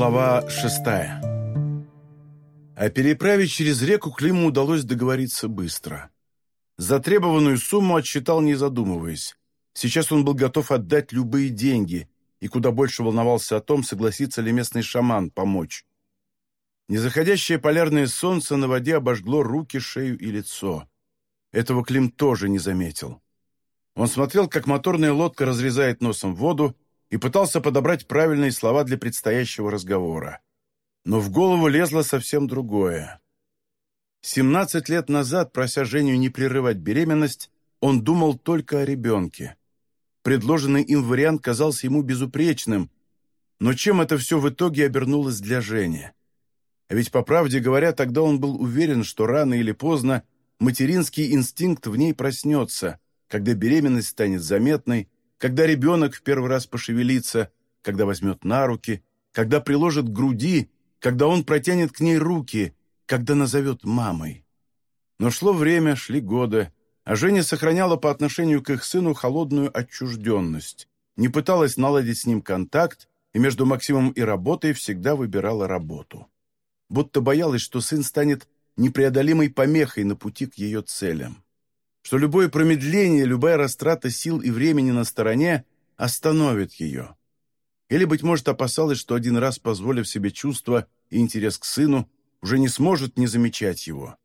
Глава шестая О переправе через реку Климу удалось договориться быстро. Затребованную сумму отсчитал, не задумываясь. Сейчас он был готов отдать любые деньги и куда больше волновался о том, согласится ли местный шаман помочь. Незаходящее полярное солнце на воде обожгло руки, шею и лицо. Этого Клим тоже не заметил. Он смотрел, как моторная лодка разрезает носом воду, и пытался подобрать правильные слова для предстоящего разговора. Но в голову лезло совсем другое. Семнадцать лет назад, прося Женю не прерывать беременность, он думал только о ребенке. Предложенный им вариант казался ему безупречным, но чем это все в итоге обернулось для Жени? А ведь, по правде говоря, тогда он был уверен, что рано или поздно материнский инстинкт в ней проснется, когда беременность станет заметной, когда ребенок в первый раз пошевелится, когда возьмет на руки, когда приложит к груди, когда он протянет к ней руки, когда назовет мамой. Но шло время, шли годы, а Женя сохраняла по отношению к их сыну холодную отчужденность, не пыталась наладить с ним контакт, и между Максимом и работой всегда выбирала работу. Будто боялась, что сын станет непреодолимой помехой на пути к ее целям что любое промедление, любая растрата сил и времени на стороне остановит ее. Или, быть может, опасалась, что один раз, позволив себе чувство и интерес к сыну, уже не сможет не замечать его.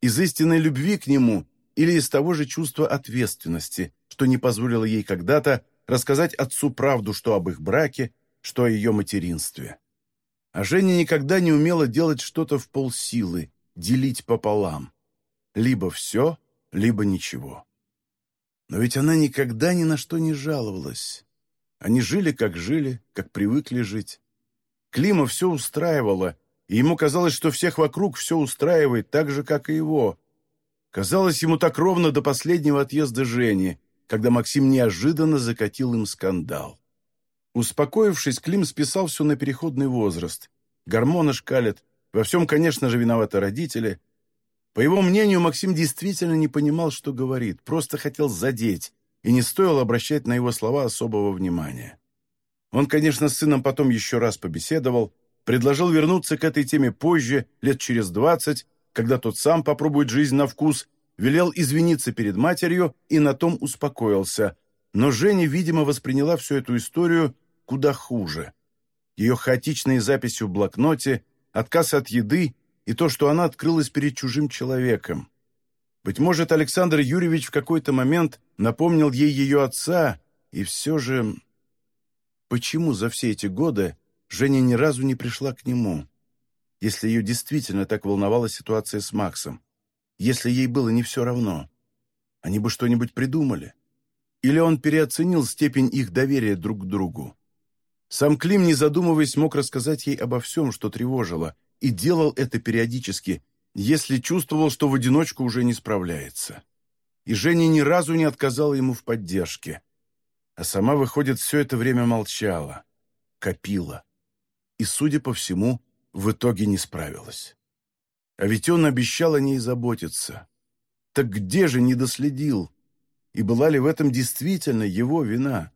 Из истинной любви к нему или из того же чувства ответственности, что не позволило ей когда-то рассказать отцу правду, что об их браке, что о ее материнстве. А Женя никогда не умела делать что-то в полсилы, делить пополам. Либо все, либо ничего. Но ведь она никогда ни на что не жаловалась. Они жили, как жили, как привыкли жить. Клима все устраивало, и ему казалось, что всех вокруг все устраивает так же, как и его. Казалось ему так ровно до последнего отъезда Жени, когда Максим неожиданно закатил им скандал. Успокоившись, Клим списал все на переходный возраст. Гормоны шкалят, во всем, конечно же, виноваты родители, по его мнению, Максим действительно не понимал, что говорит, просто хотел задеть, и не стоило обращать на его слова особого внимания. Он, конечно, с сыном потом еще раз побеседовал, предложил вернуться к этой теме позже, лет через двадцать, когда тот сам попробует жизнь на вкус, велел извиниться перед матерью и на том успокоился. Но Женя, видимо, восприняла всю эту историю куда хуже. Ее хаотичные записи в блокноте, отказ от еды и то, что она открылась перед чужим человеком. Быть может, Александр Юрьевич в какой-то момент напомнил ей ее отца, и все же... Почему за все эти годы Женя ни разу не пришла к нему, если ее действительно так волновала ситуация с Максом, если ей было не все равно? Они бы что-нибудь придумали. Или он переоценил степень их доверия друг к другу? Сам Клим, не задумываясь, мог рассказать ей обо всем, что тревожило, и делал это периодически, если чувствовал, что в одиночку уже не справляется. И Женя ни разу не отказала ему в поддержке. А сама, выходит, все это время молчала, копила. И, судя по всему, в итоге не справилась. А ведь он обещал о ней заботиться. Так где же не доследил? И была ли в этом действительно его вина?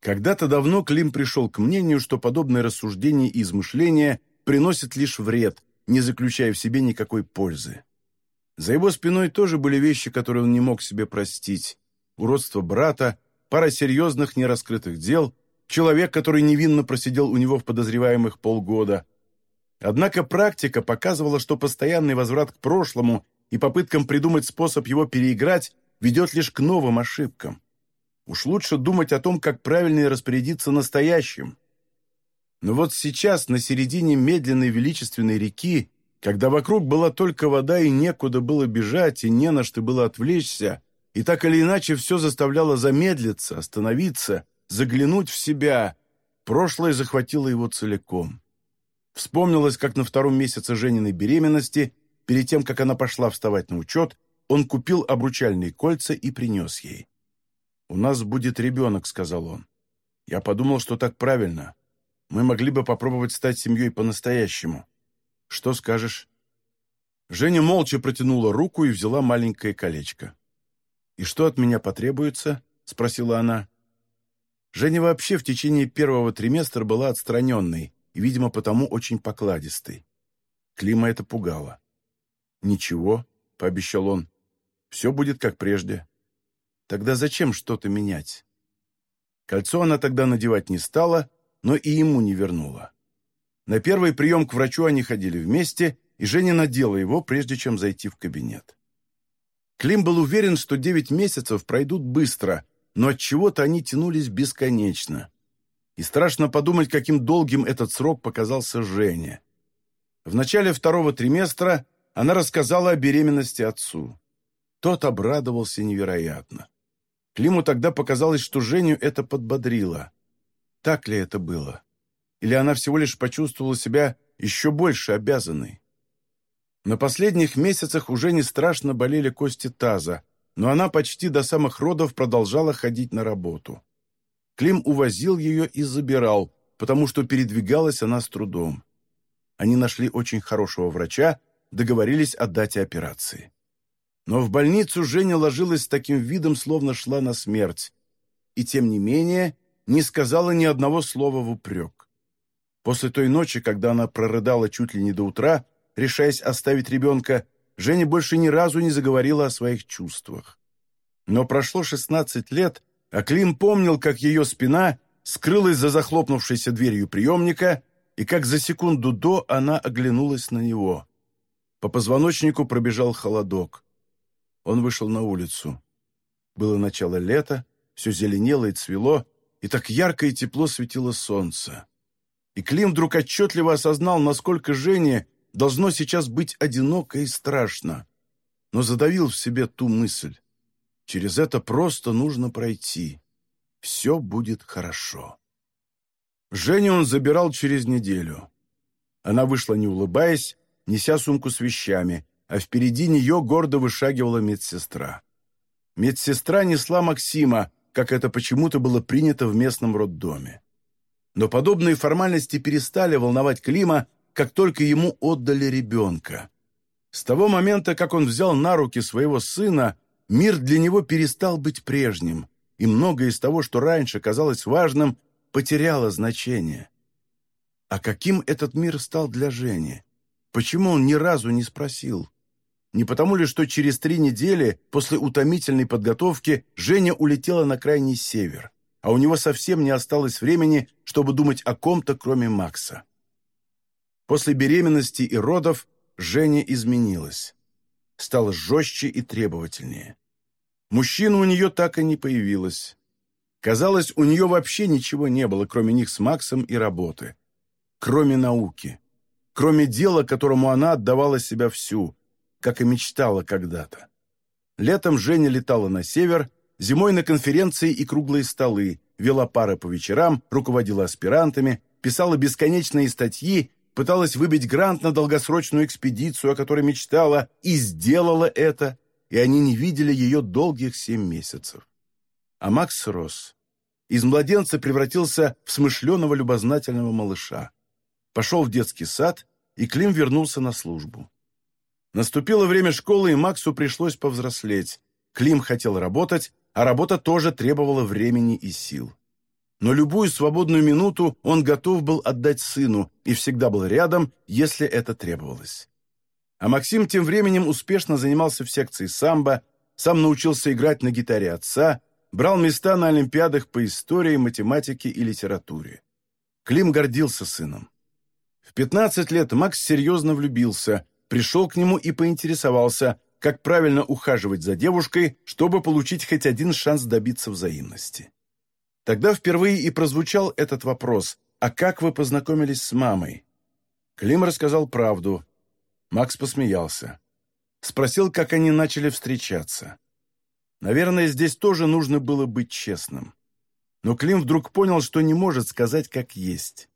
Когда-то давно Клим пришел к мнению, что подобные рассуждения и измышления – приносит лишь вред, не заключая в себе никакой пользы. За его спиной тоже были вещи, которые он не мог себе простить. Уродство брата, пара серьезных нераскрытых дел, человек, который невинно просидел у него в подозреваемых полгода. Однако практика показывала, что постоянный возврат к прошлому и попыткам придумать способ его переиграть ведет лишь к новым ошибкам. Уж лучше думать о том, как правильно распорядиться настоящим. Но вот сейчас, на середине медленной величественной реки, когда вокруг была только вода и некуда было бежать, и не на что было отвлечься, и так или иначе все заставляло замедлиться, остановиться, заглянуть в себя, прошлое захватило его целиком. Вспомнилось, как на втором месяце Жениной беременности, перед тем, как она пошла вставать на учет, он купил обручальные кольца и принес ей. «У нас будет ребенок», — сказал он. Я подумал, что так правильно. Мы могли бы попробовать стать семьей по-настоящему. Что скажешь?» Женя молча протянула руку и взяла маленькое колечко. «И что от меня потребуется?» — спросила она. Женя вообще в течение первого триместра была отстраненной, и, видимо, потому очень покладистый. Клима это пугало. «Ничего», — пообещал он, — «все будет как прежде». Тогда зачем что-то менять? Кольцо она тогда надевать не стала, но и ему не вернула. На первый прием к врачу они ходили вместе, и Женя надела его, прежде чем зайти в кабинет. Клим был уверен, что девять месяцев пройдут быстро, но от чего то они тянулись бесконечно. И страшно подумать, каким долгим этот срок показался Жене. В начале второго триместра она рассказала о беременности отцу. Тот обрадовался невероятно. Климу тогда показалось, что Женю это подбодрило. Так ли это было? Или она всего лишь почувствовала себя еще больше обязанной? На последних месяцах уже не страшно болели кости таза, но она почти до самых родов продолжала ходить на работу. Клим увозил ее и забирал, потому что передвигалась она с трудом. Они нашли очень хорошего врача, договорились о дате операции. Но в больницу Женя ложилась с таким видом, словно шла на смерть. И тем не менее не сказала ни одного слова в упрек. После той ночи, когда она прорыдала чуть ли не до утра, решаясь оставить ребенка, Женя больше ни разу не заговорила о своих чувствах. Но прошло 16 лет, а Клим помнил, как ее спина скрылась за захлопнувшейся дверью приемника и как за секунду до она оглянулась на него. По позвоночнику пробежал холодок. Он вышел на улицу. Было начало лета, все зеленело и цвело, и так ярко и тепло светило солнце. И Клим вдруг отчетливо осознал, насколько Жене должно сейчас быть одиноко и страшно, но задавил в себе ту мысль. Через это просто нужно пройти. Все будет хорошо. Женю он забирал через неделю. Она вышла, не улыбаясь, неся сумку с вещами, а впереди нее гордо вышагивала медсестра. Медсестра несла Максима, как это почему-то было принято в местном роддоме. Но подобные формальности перестали волновать Клима, как только ему отдали ребенка. С того момента, как он взял на руки своего сына, мир для него перестал быть прежним, и многое из того, что раньше казалось важным, потеряло значение. А каким этот мир стал для Жени? Почему он ни разу не спросил? Не потому ли, что через три недели после утомительной подготовки Женя улетела на крайний север, а у него совсем не осталось времени, чтобы думать о ком-то, кроме Макса. После беременности и родов Женя изменилась. Стала жестче и требовательнее. Мужчина у нее так и не появилось. Казалось, у нее вообще ничего не было, кроме них с Максом и работы. Кроме науки. Кроме дела, которому она отдавала себя всю – как и мечтала когда-то. Летом Женя летала на север, зимой на конференции и круглые столы, вела пары по вечерам, руководила аспирантами, писала бесконечные статьи, пыталась выбить грант на долгосрочную экспедицию, о которой мечтала, и сделала это, и они не видели ее долгих семь месяцев. А Макс рос. Из младенца превратился в смышленого любознательного малыша. Пошел в детский сад, и Клим вернулся на службу. Наступило время школы, и Максу пришлось повзрослеть. Клим хотел работать, а работа тоже требовала времени и сил. Но любую свободную минуту он готов был отдать сыну и всегда был рядом, если это требовалось. А Максим тем временем успешно занимался в секции самбо, сам научился играть на гитаре отца, брал места на олимпиадах по истории, математике и литературе. Клим гордился сыном. В 15 лет Макс серьезно влюбился – пришел к нему и поинтересовался, как правильно ухаживать за девушкой, чтобы получить хоть один шанс добиться взаимности. Тогда впервые и прозвучал этот вопрос «А как вы познакомились с мамой?» Клим рассказал правду. Макс посмеялся. Спросил, как они начали встречаться. Наверное, здесь тоже нужно было быть честным. Но Клим вдруг понял, что не может сказать, как есть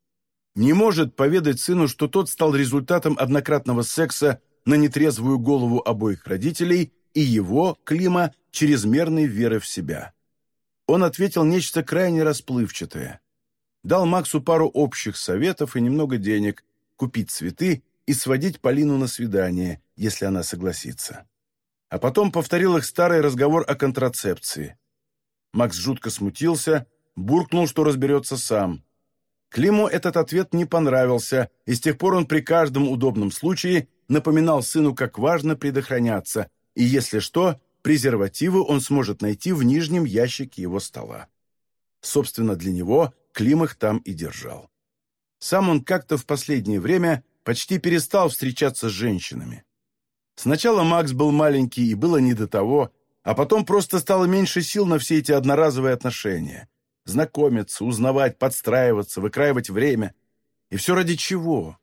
не может поведать сыну, что тот стал результатом однократного секса на нетрезвую голову обоих родителей и его, Клима, чрезмерной веры в себя. Он ответил нечто крайне расплывчатое. Дал Максу пару общих советов и немного денег, купить цветы и сводить Полину на свидание, если она согласится. А потом повторил их старый разговор о контрацепции. Макс жутко смутился, буркнул, что разберется сам – Климу этот ответ не понравился, и с тех пор он при каждом удобном случае напоминал сыну, как важно предохраняться, и, если что, презервативы он сможет найти в нижнем ящике его стола. Собственно, для него Клим их там и держал. Сам он как-то в последнее время почти перестал встречаться с женщинами. Сначала Макс был маленький и было не до того, а потом просто стало меньше сил на все эти одноразовые отношения. Знакомиться, узнавать, подстраиваться, выкраивать время. И все ради чего?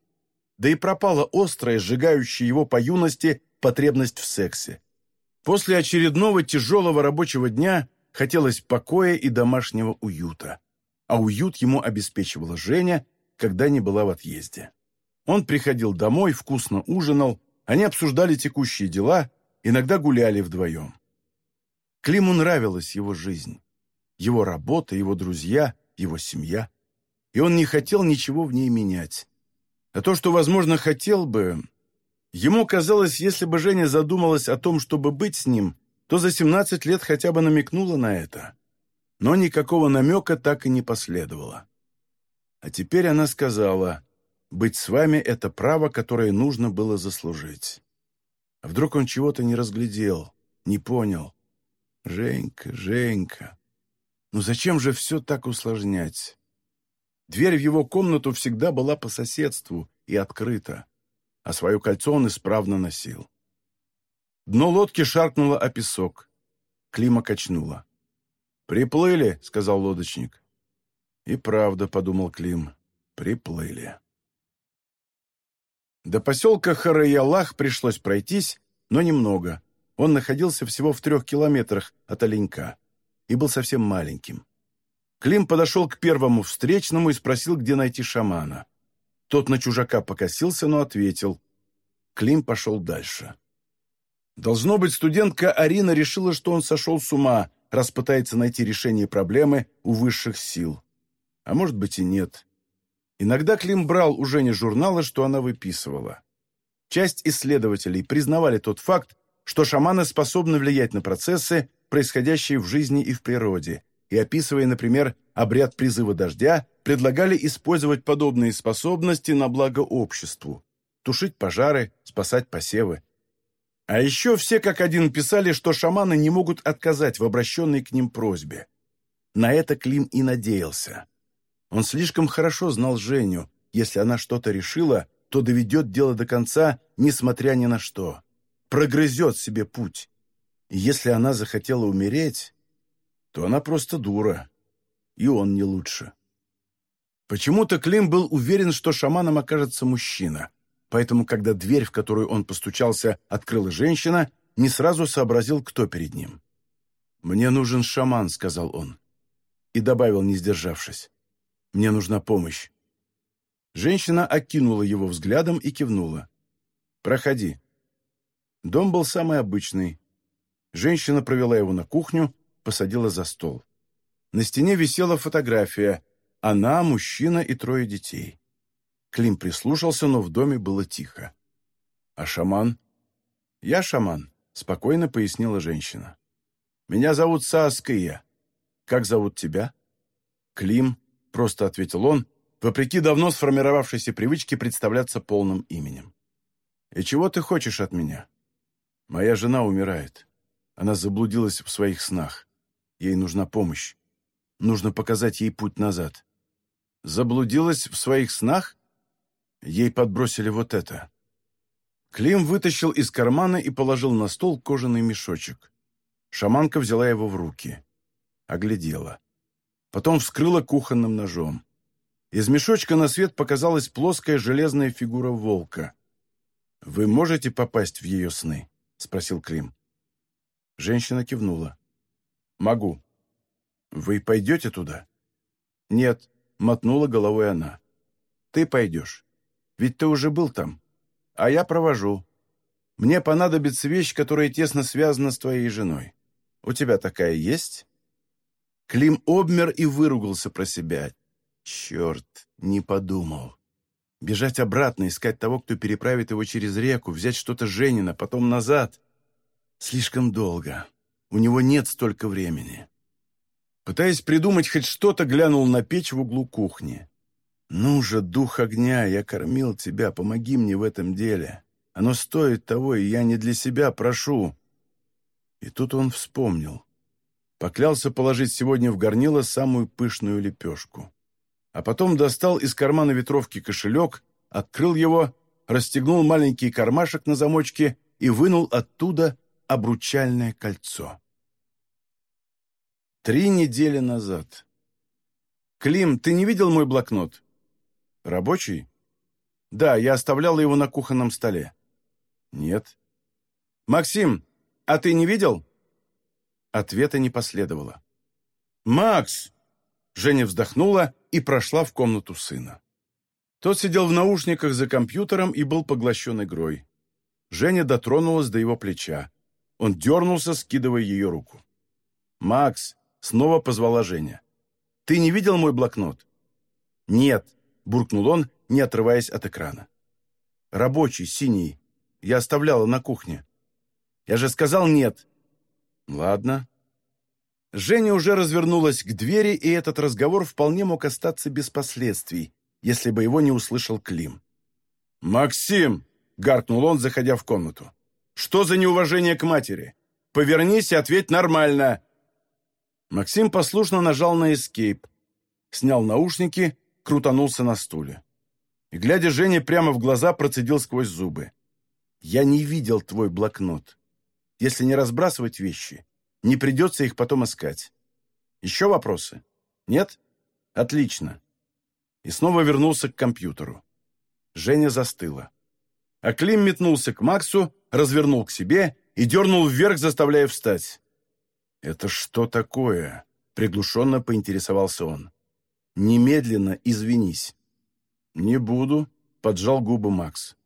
Да и пропала острая, сжигающая его по юности потребность в сексе. После очередного тяжелого рабочего дня хотелось покоя и домашнего уюта. А уют ему обеспечивала Женя, когда не была в отъезде. Он приходил домой, вкусно ужинал, они обсуждали текущие дела, иногда гуляли вдвоем. Климу нравилась его жизнь, его работа, его друзья, его семья, и он не хотел ничего в ней менять. А то, что, возможно, хотел бы... Ему казалось, если бы Женя задумалась о том, чтобы быть с ним, то за 17 лет хотя бы намекнула на это. Но никакого намека так и не последовало. А теперь она сказала, «Быть с вами — это право, которое нужно было заслужить». А вдруг он чего-то не разглядел, не понял? Женька, Женька, ну зачем же все так усложнять? Дверь в его комнату всегда была по соседству и открыта, а свое кольцо он исправно носил. Дно лодки шаркнуло о песок. Клима качнула. «Приплыли», — сказал лодочник. «И правда», — подумал Клим, — «приплыли». До поселка Хараялах пришлось пройтись, но немного. Он находился всего в трех километрах от Оленька и был совсем маленьким. Клим подошел к первому встречному и спросил, где найти шамана. Тот на чужака покосился, но ответил. Клим пошел дальше. Должно быть, студентка Арина решила, что он сошел с ума, раз пытается найти решение проблемы у высших сил. А может быть и нет. Иногда Клим брал у Жени журналы, что она выписывала. Часть исследователей признавали тот факт, что шаманы способны влиять на процессы, происходящие в жизни и в природе, и описывая, например, обряд призыва дождя, предлагали использовать подобные способности на благо обществу, тушить пожары, спасать посевы. А еще все как один писали, что шаманы не могут отказать в обращенной к ним просьбе. На это Клим и надеялся. Он слишком хорошо знал Женю. Если она что-то решила, то доведет дело до конца, несмотря ни на что. Прогрызет себе путь. И если она захотела умереть, то она просто дура. И он не лучше. Почему-то Клим был уверен, что шаманом окажется мужчина. Поэтому, когда дверь, в которую он постучался, открыла женщина, не сразу сообразил, кто перед ним. «Мне нужен шаман», — сказал он. И добавил, не сдержавшись. Мне нужна помощь». Женщина окинула его взглядом и кивнула. «Проходи». Дом был самый обычный. Женщина провела его на кухню, посадила за стол. На стене висела фотография. Она, мужчина и трое детей. Клим прислушался, но в доме было тихо. «А шаман?» «Я шаман», — спокойно пояснила женщина. «Меня зовут Сааския. Как зовут тебя?» «Клим», просто ответил он, вопреки давно сформировавшейся привычке представляться полным именем. «И чего ты хочешь от меня?» «Моя жена умирает. Она заблудилась в своих снах. Ей нужна помощь. Нужно показать ей путь назад». «Заблудилась в своих снах?» Ей подбросили вот это. Клим вытащил из кармана и положил на стол кожаный мешочек. Шаманка взяла его в руки. Оглядела потом вскрыла кухонным ножом. Из мешочка на свет показалась плоская железная фигура волка. «Вы можете попасть в ее сны?» — спросил Клим. Женщина кивнула. «Могу». «Вы пойдете туда?» «Нет», — мотнула головой она. «Ты пойдешь. Ведь ты уже был там. А я провожу. Мне понадобится вещь, которая тесно связана с твоей женой. У тебя такая есть?» Клим обмер и выругался про себя. Черт, не подумал. Бежать обратно, искать того, кто переправит его через реку, взять что-то Женина, потом назад. Слишком долго. У него нет столько времени. Пытаясь придумать хоть что-то, глянул на печь в углу кухни. «Ну же, дух огня, я кормил тебя, помоги мне в этом деле. Оно стоит того, и я не для себя прошу». И тут он вспомнил. Поклялся положить сегодня в горнило самую пышную лепешку. А потом достал из кармана ветровки кошелек, открыл его, расстегнул маленький кармашек на замочке и вынул оттуда обручальное кольцо. Три недели назад. «Клим, ты не видел мой блокнот?» «Рабочий?» «Да, я оставляла его на кухонном столе». «Нет». «Максим, а ты не видел?» Ответа не последовало. «Макс!» Женя вздохнула и прошла в комнату сына. Тот сидел в наушниках за компьютером и был поглощен игрой. Женя дотронулась до его плеча. Он дернулся, скидывая ее руку. «Макс!» — снова позвала Женя. «Ты не видел мой блокнот?» «Нет», — буркнул он, не отрываясь от экрана. «Рабочий, синий. Я оставляла на кухне». «Я же сказал нет». «Ладно». Женя уже развернулась к двери, и этот разговор вполне мог остаться без последствий, если бы его не услышал Клим. «Максим!» — гаркнул он, заходя в комнату. «Что за неуважение к матери? Повернись и ответь нормально!» Максим послушно нажал на эскейп, снял наушники, крутанулся на стуле. И, глядя Жене прямо в глаза, процедил сквозь зубы. «Я не видел твой блокнот. Если не разбрасывать вещи, не придется их потом искать. Еще вопросы? Нет? Отлично. И снова вернулся к компьютеру. Женя застыла. А Клим метнулся к Максу, развернул к себе и дернул вверх, заставляя встать. «Это что такое?» — приглушенно поинтересовался он. «Немедленно извинись». «Не буду», — поджал губы Макс.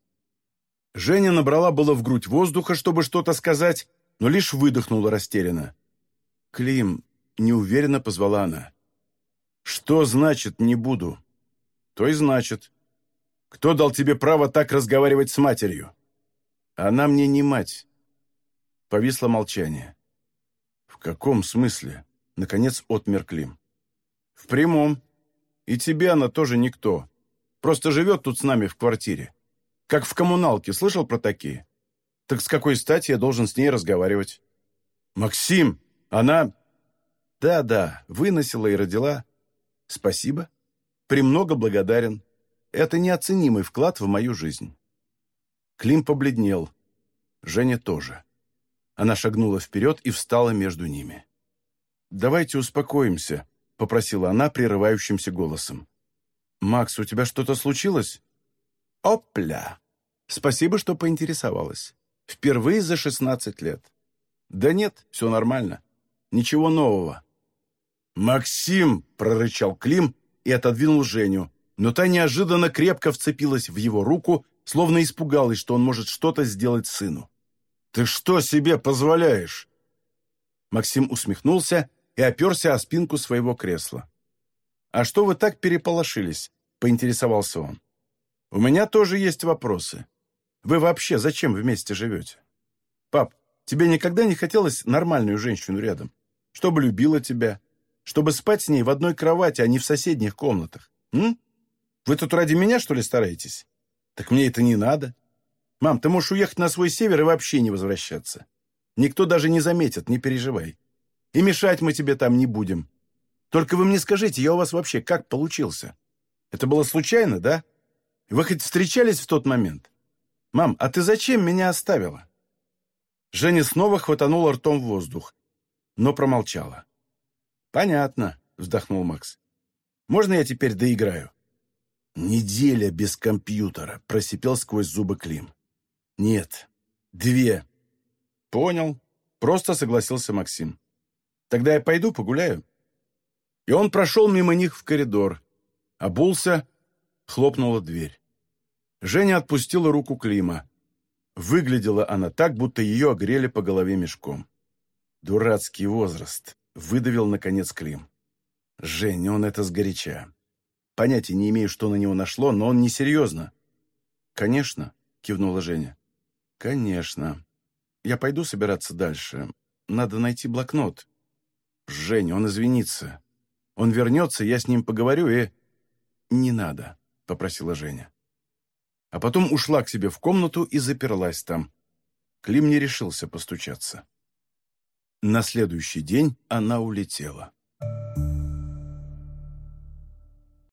Женя набрала было в грудь воздуха, чтобы что-то сказать, но лишь выдохнула растерянно. «Клим», — неуверенно позвала она. «Что значит «не буду»?» «То и значит. Кто дал тебе право так разговаривать с матерью?» «Она мне не мать». Повисло молчание. «В каком смысле?» — наконец отмер Клим. «В прямом. И тебе она тоже никто. Просто живет тут с нами в квартире. Как в коммуналке, слышал про такие? Так с какой стати я должен с ней разговаривать? Максим, она... Да-да, выносила и родила. Спасибо. Премного благодарен. Это неоценимый вклад в мою жизнь. Клим побледнел. Женя тоже. Она шагнула вперед и встала между ними. «Давайте успокоимся», — попросила она прерывающимся голосом. «Макс, у тебя что-то случилось?» «Опля!» «Спасибо, что поинтересовалась. Впервые за шестнадцать лет». «Да нет, все нормально. Ничего нового». «Максим!» — прорычал Клим и отодвинул Женю, но та неожиданно крепко вцепилась в его руку, словно испугалась, что он может что-то сделать сыну. «Ты что себе позволяешь?» Максим усмехнулся и оперся о спинку своего кресла. «А что вы так переполошились?» — поинтересовался он. У меня тоже есть вопросы. Вы вообще зачем вместе живете? Пап, тебе никогда не хотелось нормальную женщину рядом? Чтобы любила тебя? Чтобы спать с ней в одной кровати, а не в соседних комнатах? М? Вы тут ради меня, что ли, стараетесь? Так мне это не надо. Мам, ты можешь уехать на свой север и вообще не возвращаться. Никто даже не заметит, не переживай. И мешать мы тебе там не будем. Только вы мне скажите, я у вас вообще как получился? Это было случайно, да? Вы хоть встречались в тот момент? Мам, а ты зачем меня оставила?» Женя снова хватанула ртом в воздух, но промолчала. «Понятно», — вздохнул Макс. «Можно я теперь доиграю?» «Неделя без компьютера», — просипел сквозь зубы Клим. «Нет, две». «Понял», — просто согласился Максим. «Тогда я пойду погуляю». И он прошел мимо них в коридор, обулся, хлопнула дверь. Женя отпустила руку Клима. Выглядела она так, будто ее огрели по голове мешком. «Дурацкий возраст», — выдавил, наконец, Клим. «Женя, он это сгоряча. Понятия не имею, что на него нашло, но он несерьезно». «Конечно», — кивнула Женя. «Конечно. Я пойду собираться дальше. Надо найти блокнот». «Женя, он извинится. Он вернется, я с ним поговорю и...» «Не надо», — попросила Женя. А потом ушла к себе в комнату и заперлась там. Клим не решился постучаться. На следующий день она улетела.